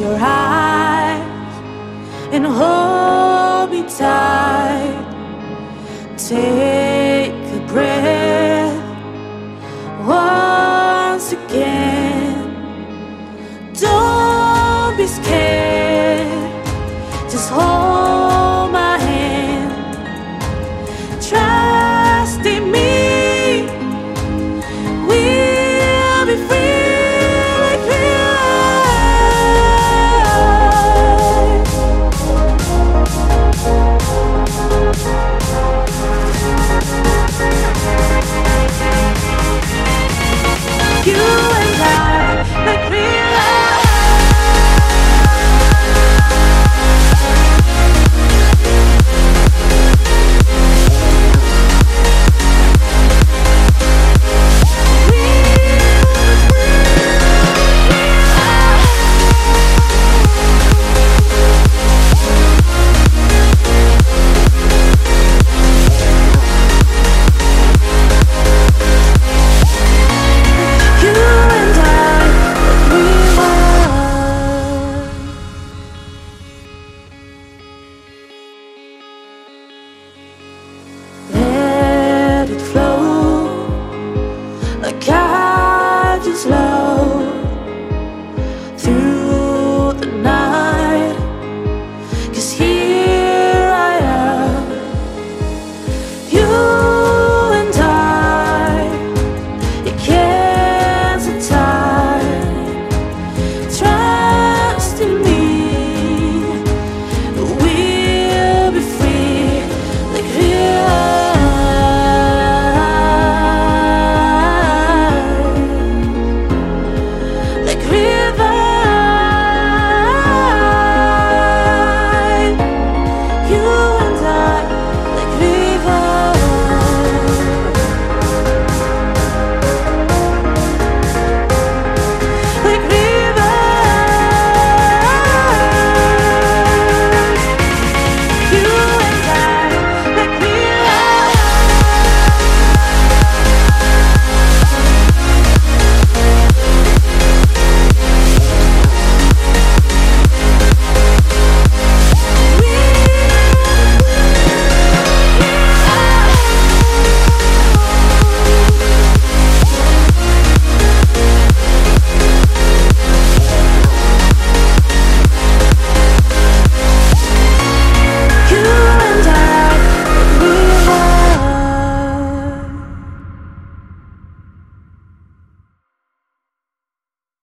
your eyes and hold me tight. Take